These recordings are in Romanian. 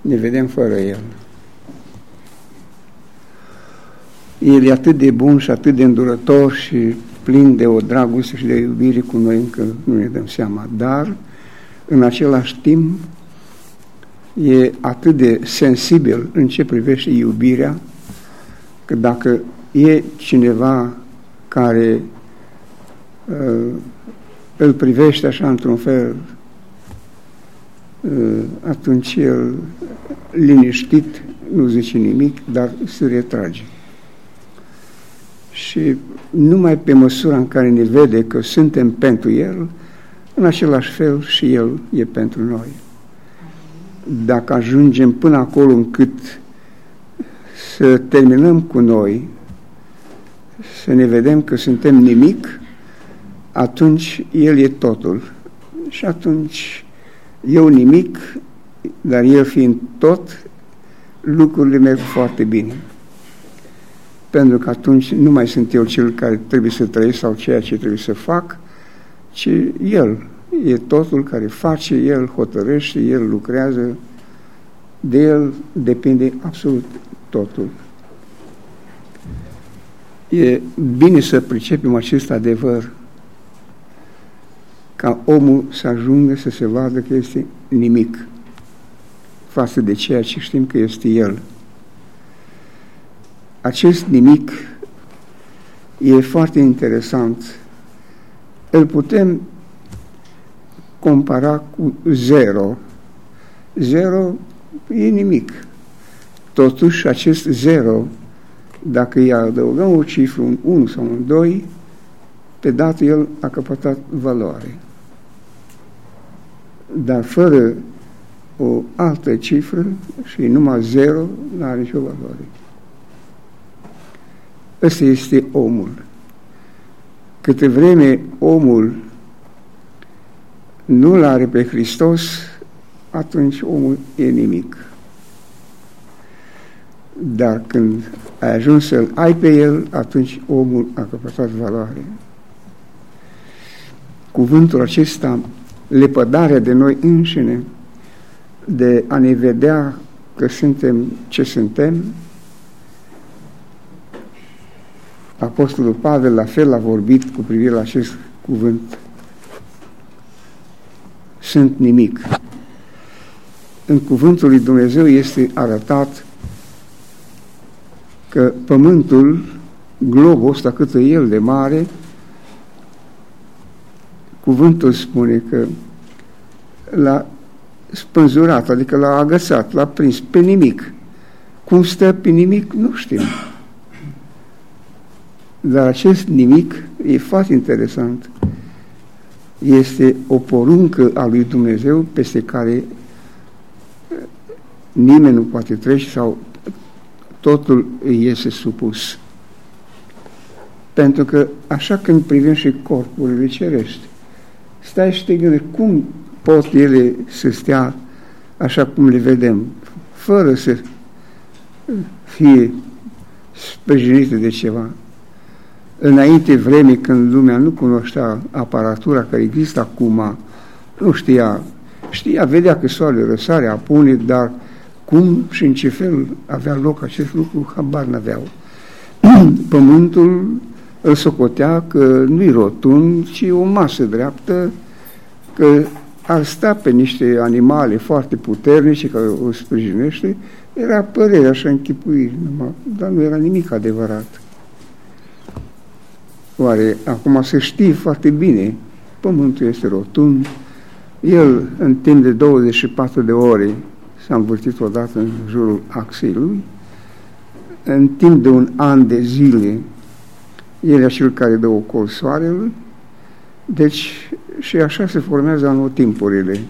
ne vedem fără El. El e atât de bun și atât de îndurător și plin de o dragoste și de iubire cu noi încă nu ne dăm seama, dar în același timp e atât de sensibil în ce privește iubirea, că dacă e cineva care uh, îl privește așa într-un fel, uh, atunci el liniștit nu zice nimic, dar se retrage. Și numai pe măsura în care ne vede că suntem pentru el, în același fel și el e pentru noi. Dacă ajungem până acolo încât să terminăm cu noi, să ne vedem că suntem nimic, atunci El e totul. Și atunci eu nimic, dar El fiind tot, lucrurile merg foarte bine. Pentru că atunci nu mai sunt eu cel care trebuie să trăiesc sau ceea ce trebuie să fac, ci El e totul care face, El hotărăște, El lucrează, de El depinde absolut totul. E bine să pricepem acest adevăr ca omul să ajungă să se vadă că este nimic față de ceea ce știm că este el. Acest nimic e foarte interesant. Îl putem compara cu zero. Zero e nimic. Totuși, acest zero, dacă îi adăugăm o cifră, un 1 sau un 2, pe dată el a căpătat valoare. Dar fără o altă cifră și numai zero, nu are nicio valoare. Ăsta este omul. Câte vreme omul nu-L are pe Hristos, atunci omul e nimic. Dar când ai ajuns să-L ai pe El, atunci omul a căpătat valoare. Cuvântul acesta, lepădarea de noi înșine, de a ne vedea că suntem ce suntem, Apostolul Pavel la fel a vorbit cu privire la acest cuvânt. Sunt nimic. În cuvântul lui Dumnezeu este arătat că pământul, globul ăsta cât e el de mare, cuvântul spune că l-a spânzurat, adică l-a agățat, l-a prins pe nimic. Cum stă pe nimic, nu știm. Dar acest nimic e foarte interesant. Este o poruncă a lui Dumnezeu peste care nimeni nu poate trece sau totul îi este supus. Pentru că așa când privim și corpurile cerești, stai și te gândești cum pot ele să stea așa cum le vedem, fără să fie sprijinite de ceva. Înainte vremii când lumea nu cunoștea aparatura care există acum, nu știa, știa, vedea că soarele răsare, apune, dar cum și în ce fel avea loc acest lucru, habar n-aveau. Pământul îl socotea că nu-i rotund, ci o masă dreaptă, că ar sta pe niște animale foarte puternice care o sprijinește, era părere așa închipuiri, dar nu era nimic adevărat. Oare acum se știe foarte bine, pământul este rotund, el în timp de 24 de ore s-a învârtit odată în jurul axei lui, în timp de un an de zile, el e cel care dă ocol soarelui, deci și așa se formează anotimpurile.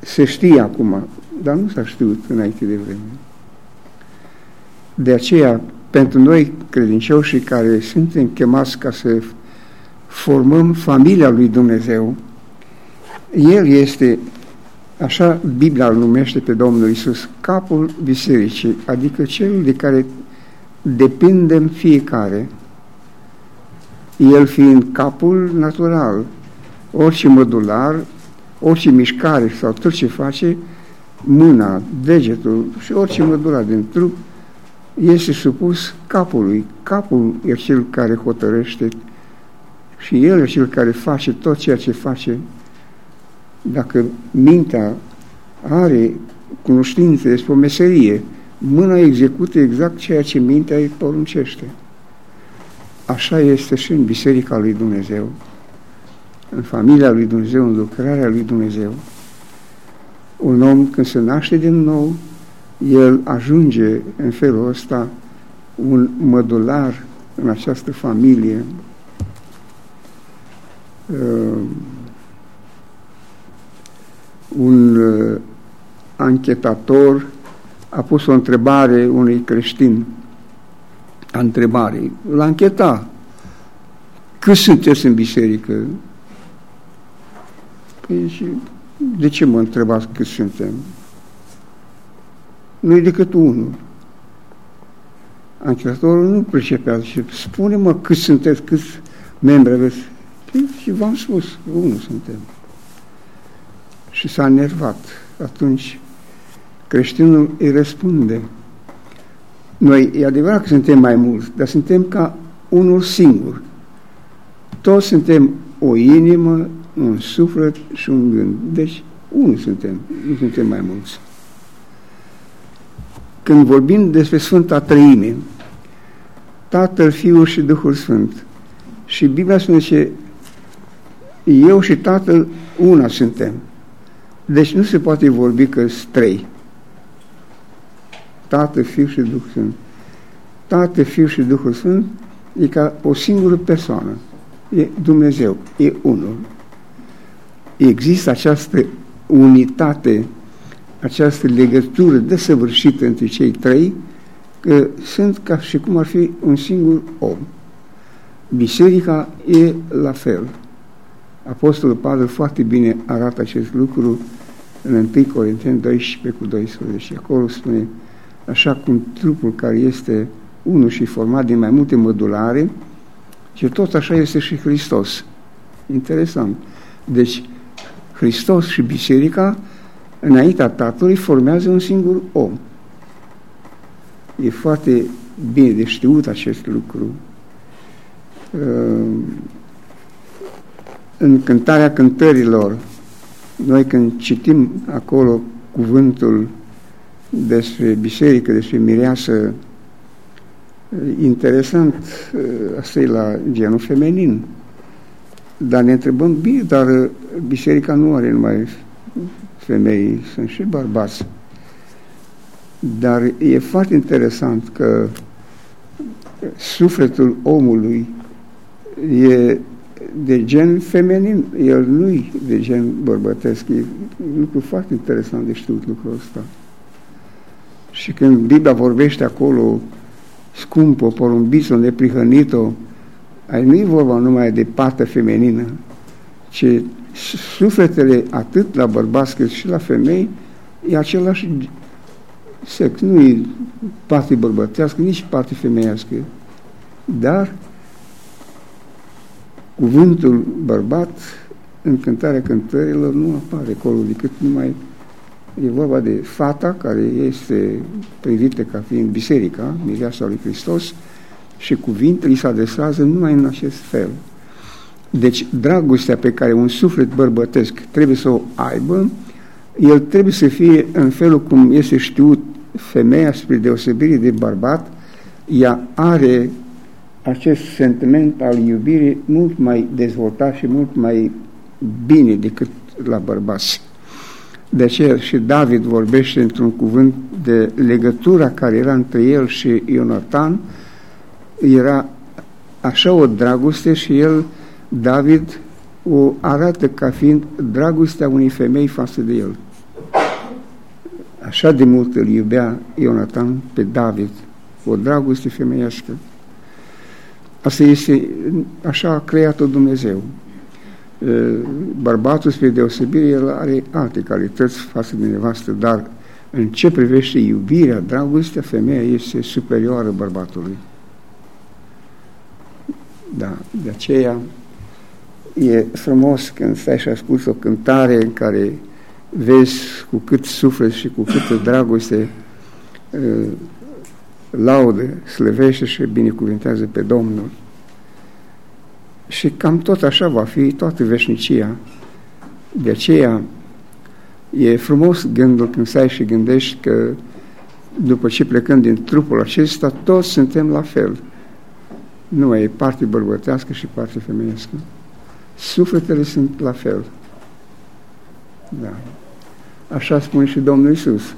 Se știe acum, dar nu s-a știut înainte de vreme. De aceea, pentru noi credincioși care suntem chemați ca să formăm familia lui Dumnezeu, El este Așa Biblia îl numește pe Domnul Isus capul bisericii, adică cel de care depindem fiecare. El fiind capul natural, orice modular, orice mișcare sau tot ce face, mâna, degetul și orice mădura din trup este supus capului. Capul e cel care hotărăște și el e cel care face tot ceea ce face. Dacă mintea are cunoștință despre o meserie, mâna execută exact ceea ce mintea îi poruncește. Așa este și în Biserica lui Dumnezeu, în familia lui Dumnezeu, în lucrarea lui Dumnezeu. Un om când se naște din nou, el ajunge în felul ăsta un mădular în această familie. Uh, un uh, anchetator a pus o întrebare unui creștin. A întrebare. L-a încheta. Cât sunteți în biserică? Păi și de ce mă întrebați cât suntem? Nu e decât unul. Anchetatorul nu pricepea și spune-mă cât sunteți, câți membri aveți. Păi, și v-am spus, unul suntem. Și s-a nervat. Atunci creștinul îi răspunde. Noi, e adevărat că suntem mai mulți, dar suntem ca unul singur. Toți suntem o inimă, un suflet și un gând. Deci, unul suntem, nu suntem mai mulți. Când vorbim despre Sfânta Trăime, Tatăl, Fiul și Duhul Sfânt, și Biblia spune că eu și Tatăl una suntem. Deci nu se poate vorbi că sunt trei. Tată, Fiu și Duh Sfânt. Tată, Fiu și Duhul Sfânt e ca o singură persoană. E Dumnezeu, e unul. Există această unitate, această legătură desăvârșită între cei trei, că sunt ca și cum ar fi un singur om. Biserica e la fel. Apostolul Pavel foarte bine arată acest lucru în 1 Corinteni 12 cu 12. Acolo spune așa cum trupul care este unul și format din mai multe mădulare, și tot așa este și Hristos. Interesant. Deci, Hristos și Biserica, înaintea Tatălui, formează un singur om. E foarte bine de știut acest lucru. În cântarea cântărilor, noi când citim acolo cuvântul despre biserică, despre mireasă, interesant, asta e la genul feminin. Dar ne întrebăm, bine, dar biserica nu are numai femei, sunt și bărbați. Dar e foarte interesant că sufletul omului e de gen feminin, el nu e de gen bărbătesc. E un lucru foarte interesant de știut lucrul ăsta. Și când Biblia vorbește acolo, scumpă, porumbiță, neprihănit-o, nu e vorba numai de partea feminină, ci sufletele atât la bărbați cât și la femei e același sex. Nu e parte bărbătească, nici parte femeiască. Dar cuvântul bărbat în cântarea cântărilor nu apare acolo decât numai E vorba de fata care este privită ca fiind biserica, mireasa lui Hristos, și cuvintele îi se adresează numai în acest fel. Deci dragostea pe care un suflet bărbătesc trebuie să o aibă, el trebuie să fie în felul cum este știut femeia spre deosebire de bărbat, ea are acest sentiment al iubirii mult mai dezvoltat și mult mai bine decât la bărbați. De aceea și David vorbește într-un cuvânt de legătura care era între el și Ionatan, era așa o dragoste și el, David, o arată ca fiind dragostea unei femei față de el. Așa de mult îl iubea Ionatan pe David, o dragoste femeiască. Asta este, așa a creat-o Dumnezeu bărbatul, spre deosebire, el are alte calități față de nevastă, dar în ce privește iubirea, dragostea, femeia este superioară bărbatului. Da, de aceea e frumos când stai și asculți o cântare în care vezi cu cât suflet și cu câtă dragoste uh, laudă, slăvește și binecuvintează pe Domnul. Și cam tot așa va fi toată veșnicia. De aceea e frumos gândul când stai și gândești că după ce plecăm din trupul acesta, toți suntem la fel. Nu mai e parte bărbătească și parte femeiască. Sufletele sunt la fel. Da. Așa spune și Domnul Isus.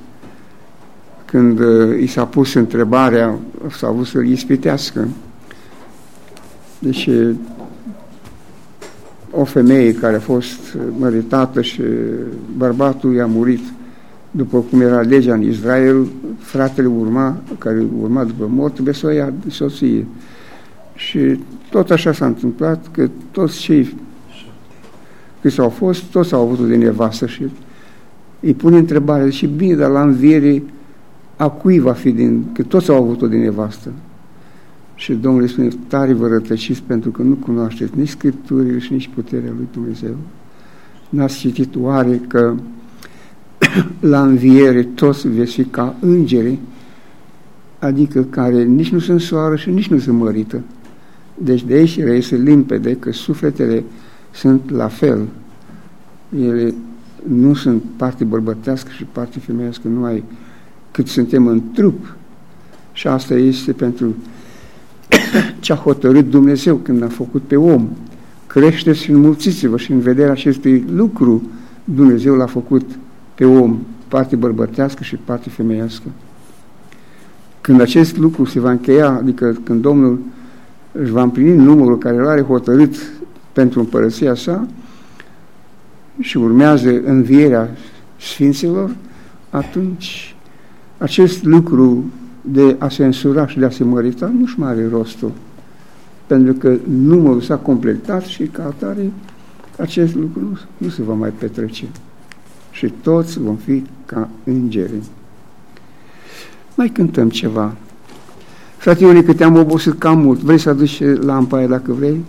Când uh, i s-a pus întrebarea, s-a vrut să-l ispitească. Deci o femeie care a fost măritată și bărbatul i-a murit după cum era legea în Israel, fratele urma, care urma după mort, trebuie să o ia soție. Și tot așa s-a întâmplat că toți cei câți au fost, toți au avut de nevastă și îi pune întrebarea, și bine, dar la înviere a cui va fi din, că toți au avut-o de nevastă. Și Domnul îi spune, tare vă rătăciți pentru că nu cunoașteți nici Scripturile și nici puterea lui Dumnezeu. N-ați citit oare că la înviere toți veți fi ca îngeri, adică care nici nu sunt soară și nici nu sunt mărită. Deci de aici reiese limpede că sufletele sunt la fel. Ele nu sunt parte bărbătească și parte femeiască numai cât suntem în trup. Și asta este pentru ce a hotărât Dumnezeu când a făcut pe om. Creșteți și înmulțiți-vă și în vederea acestui lucru Dumnezeu l-a făcut pe om, parte bărbătească și parte femeiască. Când acest lucru se va încheia, adică când Domnul își va împlini numărul care îl are hotărât pentru împărăția sa și urmează învierea Sfinților, atunci acest lucru de a se însura și de a se mărita nu-și mai are rostul. Pentru că numărul s-a completat și ca atare acest lucru nu, nu se va mai petrece. Și toți vom fi ca îngeri. Mai cântăm ceva. Frate Ione, că te-am obosit cam mult. Vrei să aduci lampa aia dacă vrei?